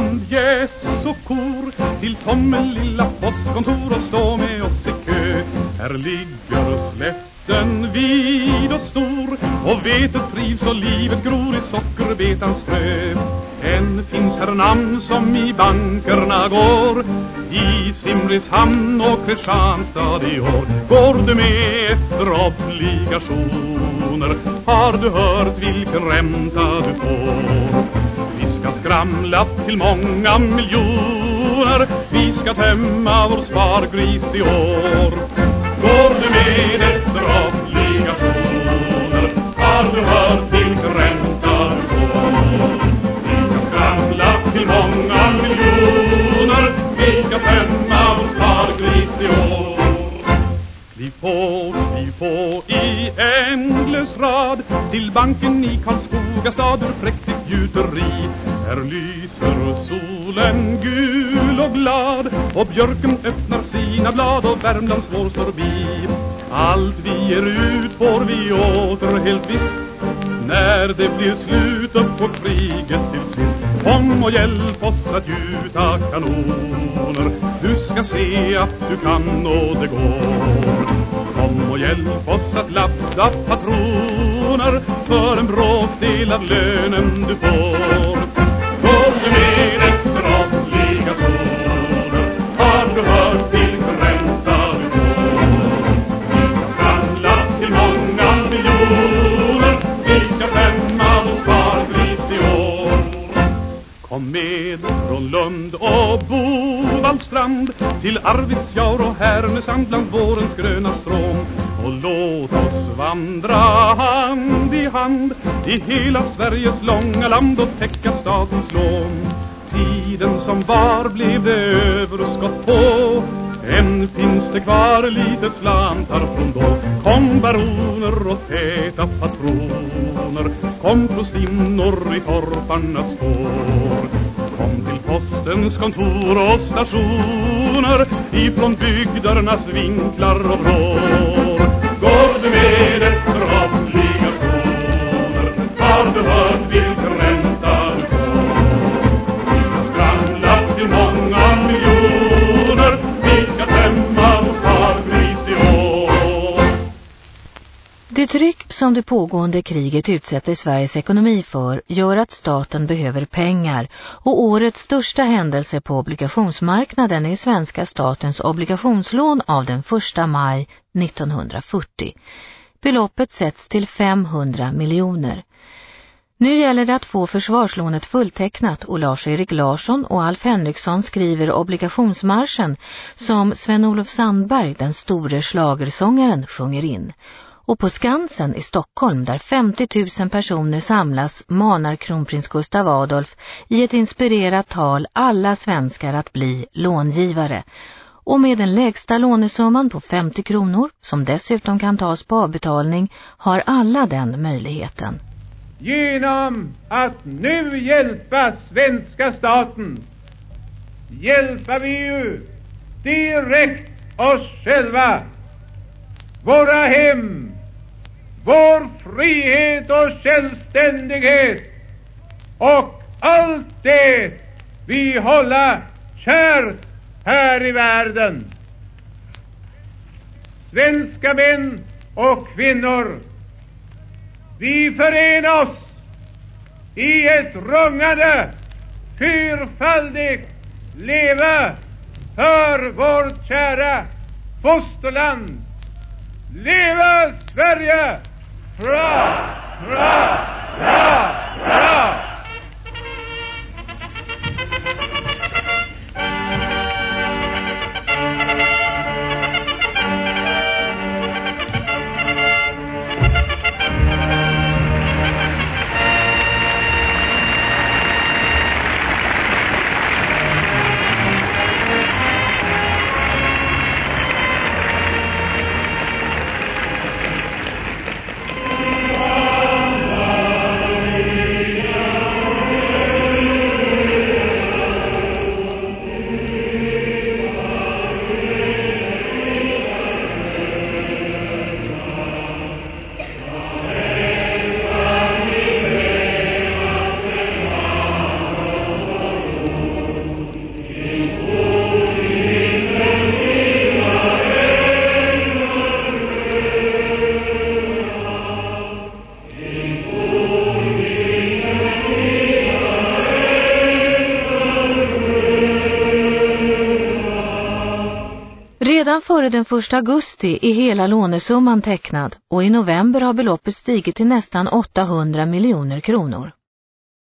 land, gäss och kor Till Tommen lilla postkontor och stå med oss i kö. Här ligger slätten vid och stor Och vetet trivs och livet gror i sockerbetans frö. Än finns här namn som i bankerna går I Simrishamn och Kristianstad i år. Går du med efter obligationer Har du hört vilken ränta du får? Vi ska skramla till många miljoner. Vi ska tömma vår spargris i år. Går du med efter obligationer? Har du hört vilken ränta du får Vi ska skramla till många miljoner. Vi ska tömma vår spargris i år. Kliv på, kliv på i ändlös rad Till banken i Karlskoga stad ur präktigt gjuteri. Här lyser solen gul och glad Och björken öppnar sina blad och Värmlands vår står bi Allt vi ger ut får vi åter helt visst. När det blir slut upp på kriget till sist Kom och hjälp oss att gjuta kanoner. Du ska se att du kan och det går. Kom och hjälp oss att ladda patroner För en bråkdel av lönen du får. Lund och Bovallstrand Till Arvidsjaur och Härnösand bland vårens gröna strån. Och låt oss vandra hand i hand I hela Sveriges långa land och täcka statens lån. Tiden som var blev det överskott på. Än finns det kvar lite slantar från då. Kom baroner och täta patroner. Kom prostinnor i torparnas spår postens kontor och stationer Ifrån bygdernas vinklar och vrår. Som det pågående kriget utsätter Sveriges ekonomi för gör att staten behöver pengar och årets största händelse på obligationsmarknaden är svenska statens obligationslån av den 1 maj 1940. Beloppet sätts till 500 miljoner. Nu gäller det att få försvarslånet fulltecknat och Lars-Erik Larsson och Alf Henriksson skriver obligationsmarschen som Sven-Olof Sandberg, den store slagersångaren, sjunger in. Och på Skansen i Stockholm där 50 000 personer samlas manar kronprins Gustav Adolf i ett inspirerat tal alla svenskar att bli långivare. Och med den lägsta lånesumman på 50 kronor, som dessutom kan tas på avbetalning, har alla den möjligheten. Genom att nu hjälpa svenska staten hjälper vi ju direkt oss själva, våra hem, vår frihet och självständighet och allt det vi håller kärt här i världen. Svenska män och kvinnor, vi förenar oss i ett rungande, fyrfaldigt leva för vårt kära fosterland. Leva Sverige! Hurrah! Hurrah! Redan före den 1 augusti är hela lånesumman tecknad och i november har beloppet stigit till nästan 800 miljoner kronor.